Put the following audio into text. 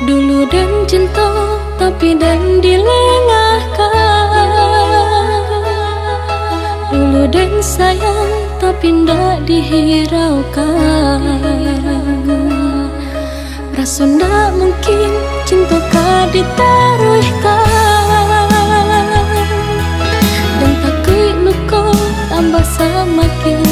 Dulu dan cinta tapi dan dilengahkan. Dulu dan sayang tapi ndak dihiraukan. Rasa ndak mungkin cinta kah ditaruhkan. Dan takut luka tambah semakin